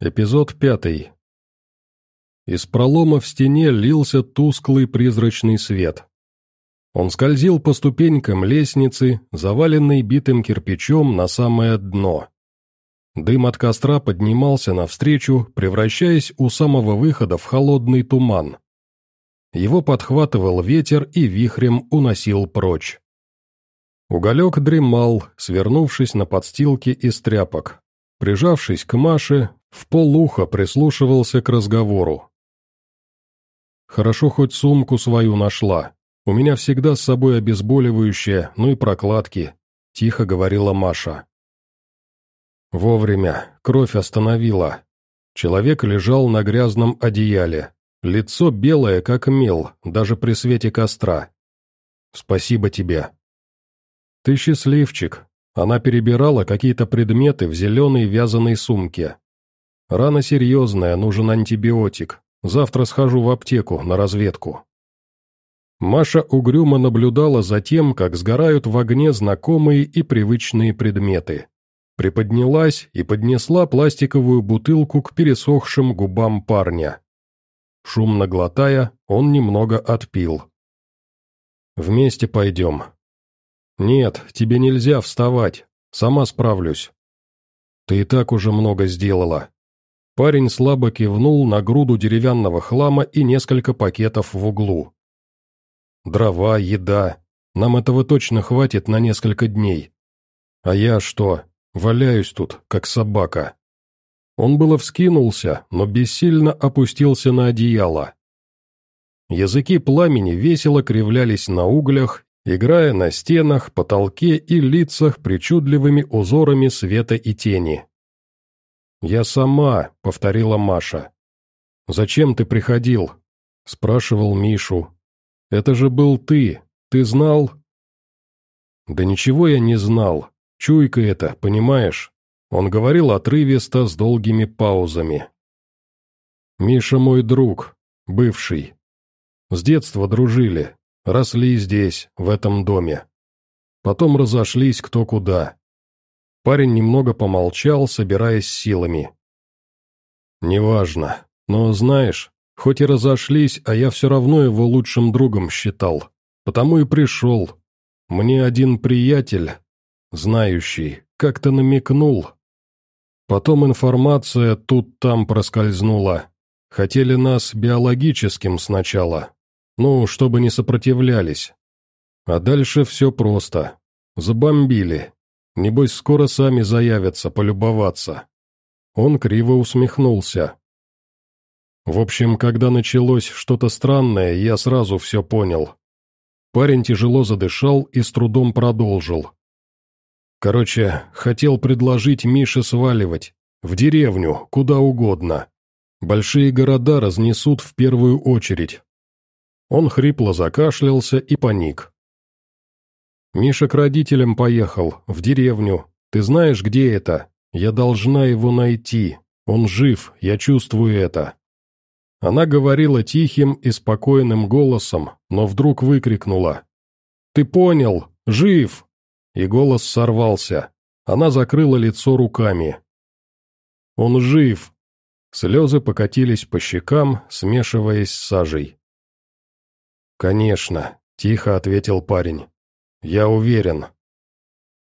Эпизод пятый. Из пролома в стене лился тусклый призрачный свет. Он скользил по ступенькам лестницы, заваленной битым кирпичом на самое дно. Дым от костра поднимался навстречу, превращаясь у самого выхода в холодный туман. Его подхватывал ветер и вихрем уносил прочь. Уголек дремал, свернувшись на подстилке из тряпок. Прижавшись к Маше, в полуха прислушивался к разговору. «Хорошо хоть сумку свою нашла. У меня всегда с собой обезболивающее, ну и прокладки», — тихо говорила Маша. Вовремя, кровь остановила. Человек лежал на грязном одеяле. Лицо белое, как мел, даже при свете костра. «Спасибо тебе». «Ты счастливчик». Она перебирала какие-то предметы в зеленой вязаной сумке. Рана серьезная, нужен антибиотик. Завтра схожу в аптеку на разведку. Маша угрюмо наблюдала за тем, как сгорают в огне знакомые и привычные предметы. Приподнялась и поднесла пластиковую бутылку к пересохшим губам парня. Шумно глотая, он немного отпил. «Вместе пойдем». «Нет, тебе нельзя вставать, сама справлюсь». «Ты и так уже много сделала», Парень слабо кивнул на груду деревянного хлама и несколько пакетов в углу. «Дрова, еда. Нам этого точно хватит на несколько дней. А я что, валяюсь тут, как собака». Он было вскинулся, но бессильно опустился на одеяло. Языки пламени весело кривлялись на углях, играя на стенах, потолке и лицах причудливыми узорами света и тени. «Я сама», — повторила Маша. «Зачем ты приходил?» — спрашивал Мишу. «Это же был ты. Ты знал?» «Да ничего я не знал. Чуйка это, понимаешь?» Он говорил отрывисто, с долгими паузами. «Миша мой друг, бывший. С детства дружили, росли здесь, в этом доме. Потом разошлись кто куда. Парень немного помолчал, собираясь силами. «Неважно. Но знаешь, хоть и разошлись, а я все равно его лучшим другом считал. Потому и пришел. Мне один приятель, знающий, как-то намекнул. Потом информация тут-там проскользнула. Хотели нас биологическим сначала. Ну, чтобы не сопротивлялись. А дальше все просто. Забомбили. Небось, скоро сами заявятся полюбоваться. Он криво усмехнулся. В общем, когда началось что-то странное, я сразу все понял. Парень тяжело задышал и с трудом продолжил. Короче, хотел предложить Мише сваливать. В деревню, куда угодно. Большие города разнесут в первую очередь. Он хрипло закашлялся и паник. Миша к родителям поехал, в деревню. Ты знаешь, где это? Я должна его найти. Он жив, я чувствую это». Она говорила тихим и спокойным голосом, но вдруг выкрикнула. «Ты понял! Жив!» И голос сорвался. Она закрыла лицо руками. «Он жив!» Слезы покатились по щекам, смешиваясь с сажей. «Конечно», — тихо ответил парень. Я уверен.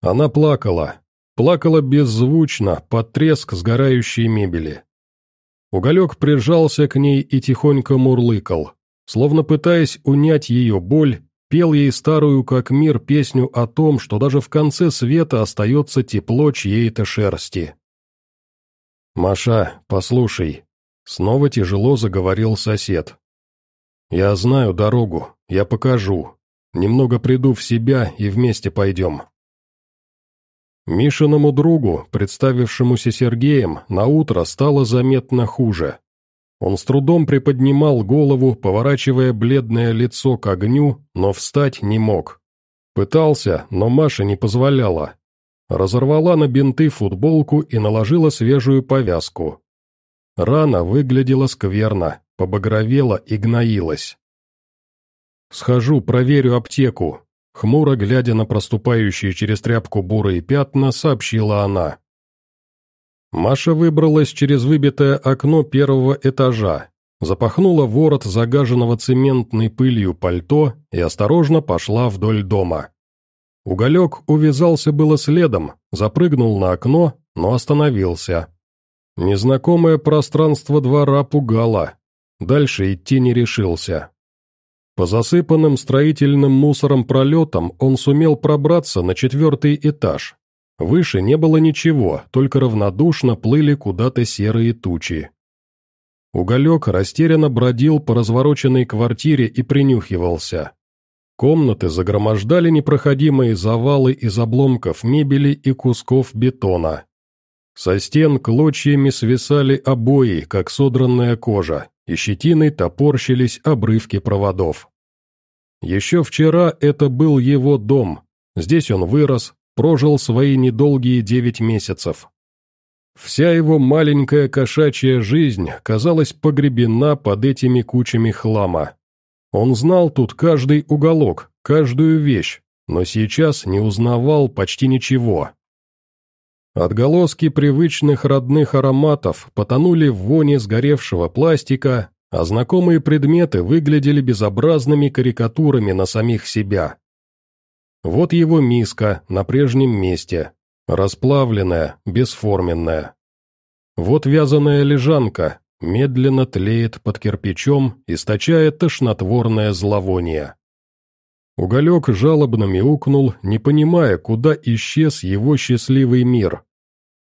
Она плакала. Плакала беззвучно, под треск сгорающей мебели. Уголек прижался к ней и тихонько мурлыкал. Словно пытаясь унять ее боль, пел ей старую как мир песню о том, что даже в конце света остается тепло чьей-то шерсти. «Маша, послушай», — снова тяжело заговорил сосед. «Я знаю дорогу, я покажу, Немного приду в себя и вместе пойдем». Мишиному другу, представившемуся Сергеем, наутро стало заметно хуже. Он с трудом приподнимал голову, поворачивая бледное лицо к огню, но встать не мог. Пытался, но Маша не позволяла. Разорвала на бинты футболку и наложила свежую повязку. Рана выглядела скверно, побагровела и гноилась. «Схожу, проверю аптеку», — хмуро глядя на проступающие через тряпку бурые пятна, сообщила она. Маша выбралась через выбитое окно первого этажа, запахнула ворот загаженного цементной пылью пальто и осторожно пошла вдоль дома. Уголек увязался было следом, запрыгнул на окно, но остановился. Незнакомое пространство двора пугало, дальше идти не решился. По засыпанным строительным мусором пролетам он сумел пробраться на четвертый этаж, Выше не было ничего, только равнодушно плыли куда-то серые тучи. Уголек растерянно бродил по развороченной квартире и принюхивался. Комнаты загромождали непроходимые завалы из обломков мебели и кусков бетона. Со стен клочьями свисали обои, как содранная кожа, и щетиной топорщились обрывки проводов. Еще вчера это был его дом, здесь он вырос, прожил свои недолгие девять месяцев. Вся его маленькая кошачья жизнь казалась погребена под этими кучами хлама. Он знал тут каждый уголок, каждую вещь, но сейчас не узнавал почти ничего. Отголоски привычных родных ароматов потонули в воне сгоревшего пластика, а знакомые предметы выглядели безобразными карикатурами на самих себя. Вот его миска на прежнем месте, расплавленная, бесформенная. Вот вязаная лежанка, медленно тлеет под кирпичом, источая тошнотворное зловоние. Уголек жалобно мяукнул, не понимая, куда исчез его счастливый мир.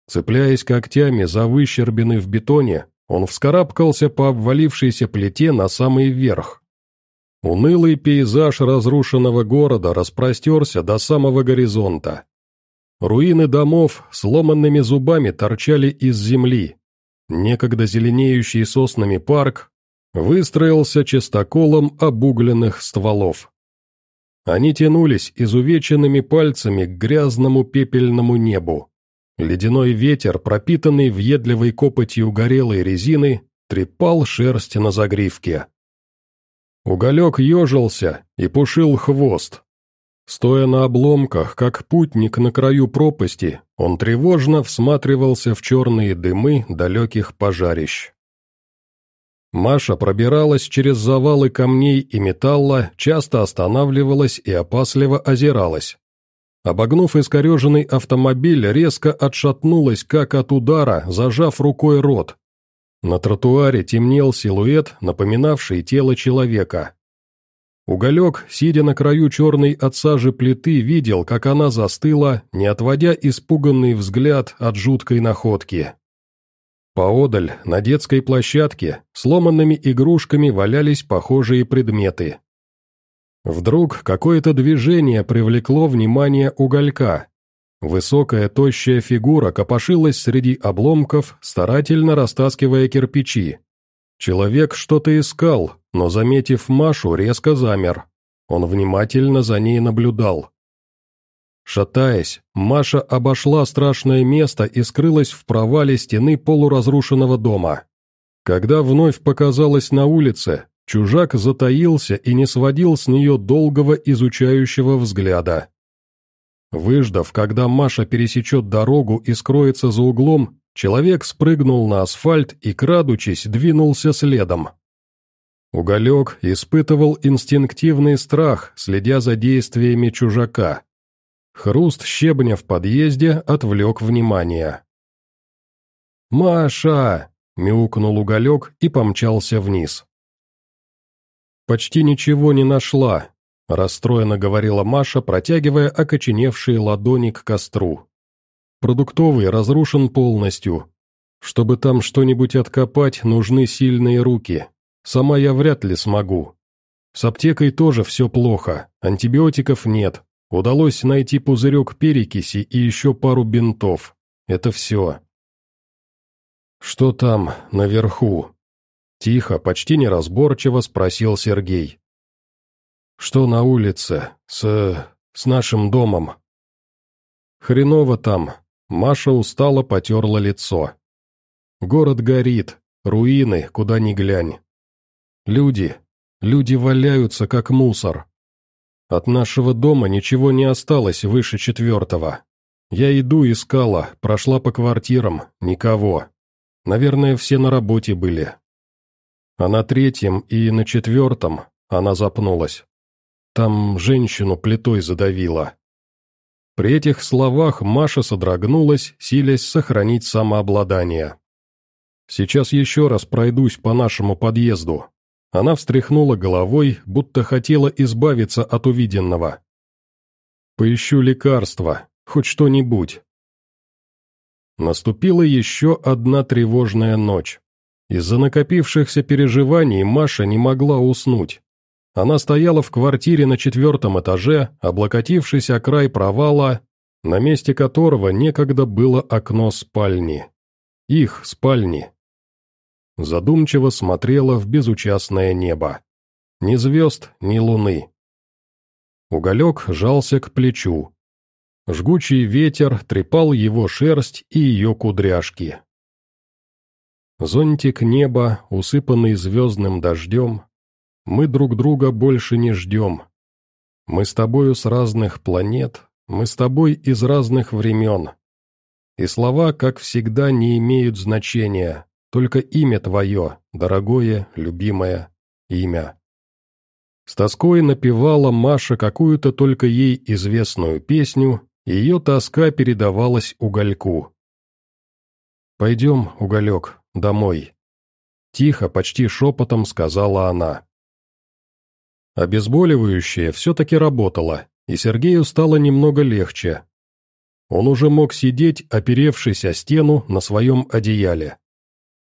Цепляясь когтями за выщербины в бетоне, он вскарабкался по обвалившейся плите на самый верх. Унылый пейзаж разрушенного города распростерся до самого горизонта. Руины домов сломанными зубами торчали из земли. Некогда зеленеющий соснами парк выстроился чистоколом обугленных стволов. Они тянулись изувеченными пальцами к грязному пепельному небу. Ледяной ветер, пропитанный въедливой копотью горелой резины, трепал шерсть на загривке. Уголек ежился и пушил хвост. Стоя на обломках, как путник на краю пропасти, он тревожно всматривался в черные дымы далеких пожарищ. Маша пробиралась через завалы камней и металла, часто останавливалась и опасливо озиралась. Обогнув искореженный автомобиль, резко отшатнулась, как от удара, зажав рукой рот, на тротуаре темнел силуэт, напоминавший тело человека. Уголек, сидя на краю черной от сажи плиты, видел, как она застыла, не отводя испуганный взгляд от жуткой находки. Поодаль, на детской площадке, сломанными игрушками валялись похожие предметы. Вдруг какое-то движение привлекло внимание уголька, Высокая, тощая фигура копошилась среди обломков, старательно растаскивая кирпичи. Человек что-то искал, но, заметив Машу, резко замер. Он внимательно за ней наблюдал. Шатаясь, Маша обошла страшное место и скрылась в провале стены полуразрушенного дома. Когда вновь показалась на улице, чужак затаился и не сводил с нее долгого изучающего взгляда. Выждав, когда Маша пересечет дорогу и скроется за углом, человек спрыгнул на асфальт и, крадучись, двинулся следом. Уголек испытывал инстинктивный страх, следя за действиями чужака. Хруст щебня в подъезде отвлек внимание. «Маша!» — мяукнул уголек и помчался вниз. Почти ничего не нашла, Расстроенно говорила Маша, протягивая окоченевшие ладони к костру. Продуктовый разрушен полностью. Чтобы там что-нибудь откопать, нужны сильные руки. Сама я вряд ли смогу. С аптекой тоже все плохо, антибиотиков нет. Удалось найти пузырек перекиси и еще пару бинтов. Это все. «Что там, наверху?» Тихо, почти неразборчиво спросил Сергей. «Что на улице? С... с нашим домом?» «Хреново там». Маша устало потерла лицо. «Город горит, руины, куда ни глянь. Люди, люди валяются, как мусор. От нашего дома ничего не осталось выше четвертого. Я иду, искала, прошла по квартирам, никого. Наверное, все на работе были. А на третьем и на четвертом она запнулась. Там женщину плитой задавила. При этих словах Маша содрогнулась, силясь сохранить самообладание. «Сейчас еще раз пройдусь по нашему подъезду». Она встряхнула головой, будто хотела избавиться от увиденного. «Поищу лекарства, хоть что-нибудь». Наступила еще одна тревожная ночь. Из-за накопившихся переживаний Маша не могла уснуть. Она стояла в квартире на четвертом этаже, облокотившись о край провала, на месте которого некогда было окно спальни. Их спальни. Задумчиво смотрела в безучастное небо. Ни звезд, ни луны. Уголек жался к плечу. Жгучий ветер трепал его шерсть и ее кудряшки. Зонтик неба, усыпанный звездным дождем, мы друг друга больше не ждем. Мы с тобою с разных планет, мы с тобой из разных времен. И слова, как всегда, не имеют значения, только имя твое, дорогое, любимое имя. С тоской напевала Маша какую-то только ей известную песню, ее тоска передавалась угольку. «Пойдем, уголек, домой», — тихо, почти шепотом сказала она. Обезболивающее все-таки работало, и Сергею стало немного легче. Он уже мог сидеть, оперевшись о стену на своем одеяле.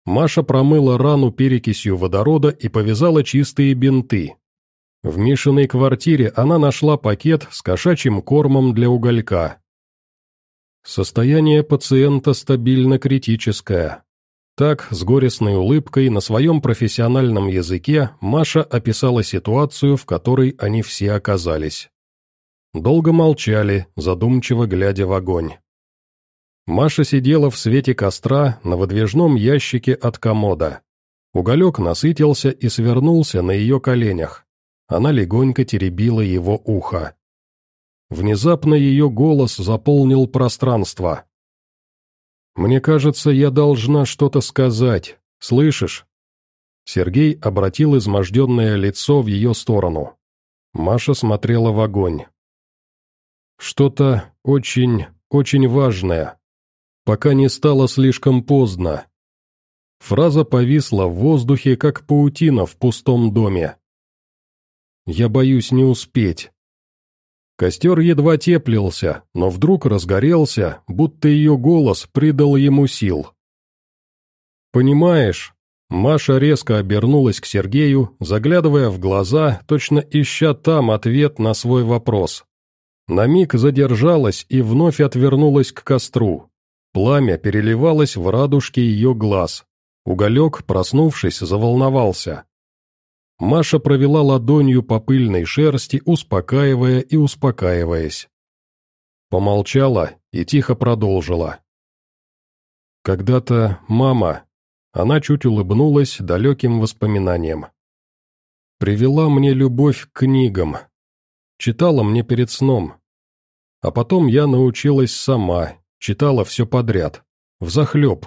Маша промыла рану перекисью водорода и повязала чистые бинты. В Мишиной квартире она нашла пакет с кошачьим кормом для уголька. Состояние пациента стабильно критическое. Так, с горестной улыбкой, на своем профессиональном языке, Маша описала ситуацию, в которой они все оказались. Долго молчали, задумчиво глядя в огонь. Маша сидела в свете костра на выдвижном ящике от комода. Уголек насытился и свернулся на ее коленях. Она легонько теребила его ухо. Внезапно ее голос заполнил пространство. «Мне кажется, я должна что-то сказать. Слышишь?» Сергей обратил изможденное лицо в ее сторону. Маша смотрела в огонь. «Что-то очень, очень важное. Пока не стало слишком поздно». Фраза повисла в воздухе, как паутина в пустом доме. «Я боюсь не успеть. Костер едва теплился, но вдруг разгорелся, будто ее голос придал ему сил. «Понимаешь?» Маша резко обернулась к Сергею, заглядывая в глаза, точно ища там ответ на свой вопрос. На миг задержалась и вновь отвернулась к костру. Пламя переливалось в радужке ее глаз. Уголек, проснувшись, заволновался. Маша провела ладонью по пыльной шерсти, успокаивая и успокаиваясь. Помолчала и тихо продолжила. Когда-то мама, она чуть улыбнулась далеким воспоминаниям. Привела мне любовь к книгам. Читала мне перед сном. А потом я научилась сама, читала все подряд, взахлеб.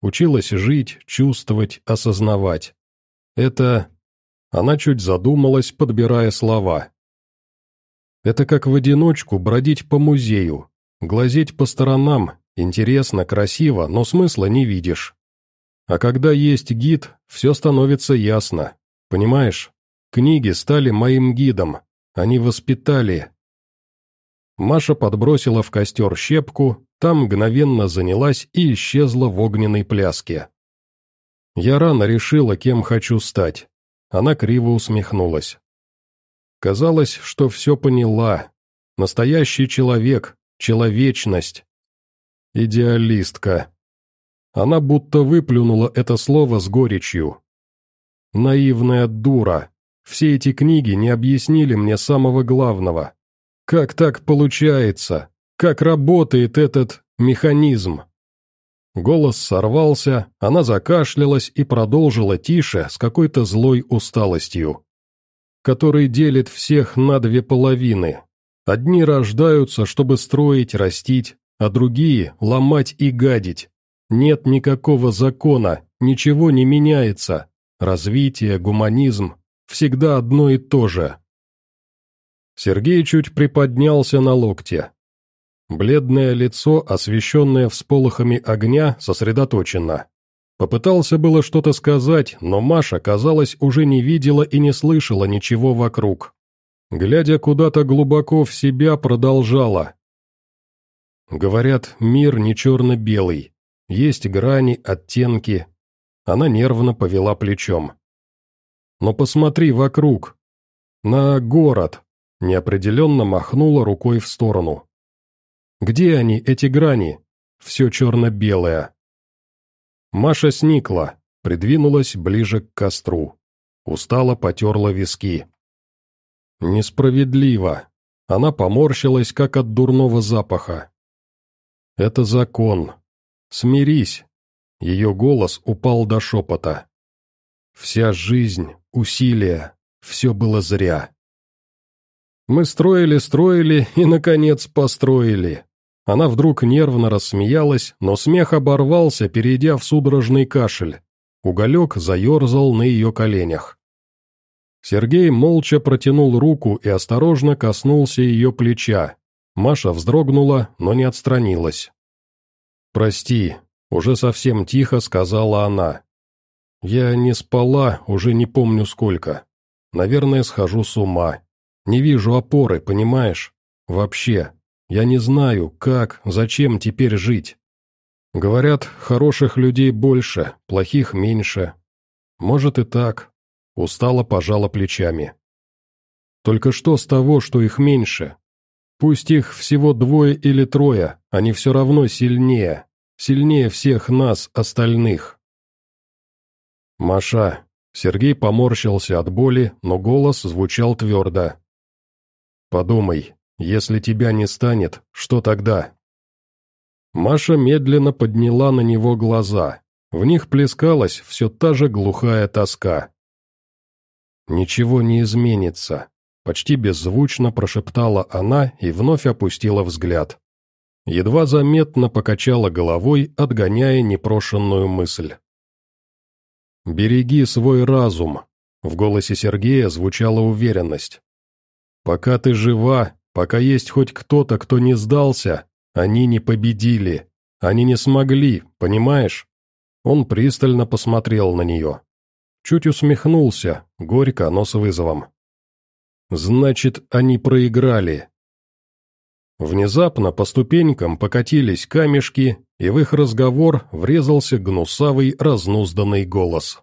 Училась жить, чувствовать, осознавать. Это она чуть задумалась, подбирая слова. Это как в одиночку бродить по музею, глазеть по сторонам, интересно, красиво, но смысла не видишь. А когда есть гид, все становится ясно. Понимаешь? Книги стали моим гидом, они воспитали. Маша подбросила в костер щепку, там мгновенно занялась и исчезла в огненной пляске. Я рано решила, кем хочу стать. Она криво усмехнулась. Казалось, что все поняла. Настоящий человек, человечность. Идеалистка. Она будто выплюнула это слово с горечью. Наивная дура. Все эти книги не объяснили мне самого главного. Как так получается? Как работает этот механизм? Голос сорвался, она закашлялась и продолжила тише, с какой-то злой усталостью. Который делит всех на две половины. Одни рождаются, чтобы строить, растить, а другие — ломать и гадить. Нет никакого закона, ничего не меняется. Развитие, гуманизм — всегда одно и то же. Сергей чуть приподнялся на локте. Бледное лицо, освещенное всполохами огня, сосредоточено. Попытался было что-то сказать, но Маша, казалось, уже не видела и не слышала ничего вокруг. Глядя куда-то глубоко в себя, продолжала. Говорят, мир не черно-белый. Есть грани, оттенки. Она нервно повела плечом. Но посмотри вокруг. На город. Неопределенно махнула рукой в сторону. Где они, эти грани? Все черно-белое. Маша сникла, придвинулась ближе к костру. Устало потерла виски. Несправедливо. Она поморщилась, как от дурного запаха. Это закон. Смирись. Ее голос упал до шепота. Вся жизнь, усилия, все было зря. Мы строили, строили и, наконец, построили. Она вдруг нервно рассмеялась, но смех оборвался, перейдя в судорожный кашель. Уголек заерзал на ее коленях. Сергей молча протянул руку и осторожно коснулся ее плеча. Маша вздрогнула, но не отстранилась. «Прости», — уже совсем тихо сказала она. «Я не спала, уже не помню сколько. Наверное, схожу с ума. Не вижу опоры, понимаешь? Вообще. Я не знаю, как, зачем теперь жить. Говорят, хороших людей больше, плохих меньше. Может и так. Устало пожала плечами. Только что с того, что их меньше? Пусть их всего двое или трое, они все равно сильнее. Сильнее всех нас, остальных. Маша. Сергей поморщился от боли, но голос звучал твердо. Подумай, если тебя не станет, что тогда?» Маша медленно подняла на него глаза. В них плескалась все та же глухая тоска. «Ничего не изменится», — почти беззвучно прошептала она и вновь опустила взгляд. Едва заметно покачала головой, отгоняя непрошенную мысль. «Береги свой разум», — в голосе Сергея звучала уверенность. «Пока ты жива, Пока есть хоть кто-то, кто не сдался, они не победили. Они не смогли, понимаешь?» Он пристально посмотрел на нее. Чуть усмехнулся, горько, но с вызовом. «Значит, они проиграли». Внезапно по ступенькам покатились камешки, и в их разговор врезался гнусавый разнузданный голос.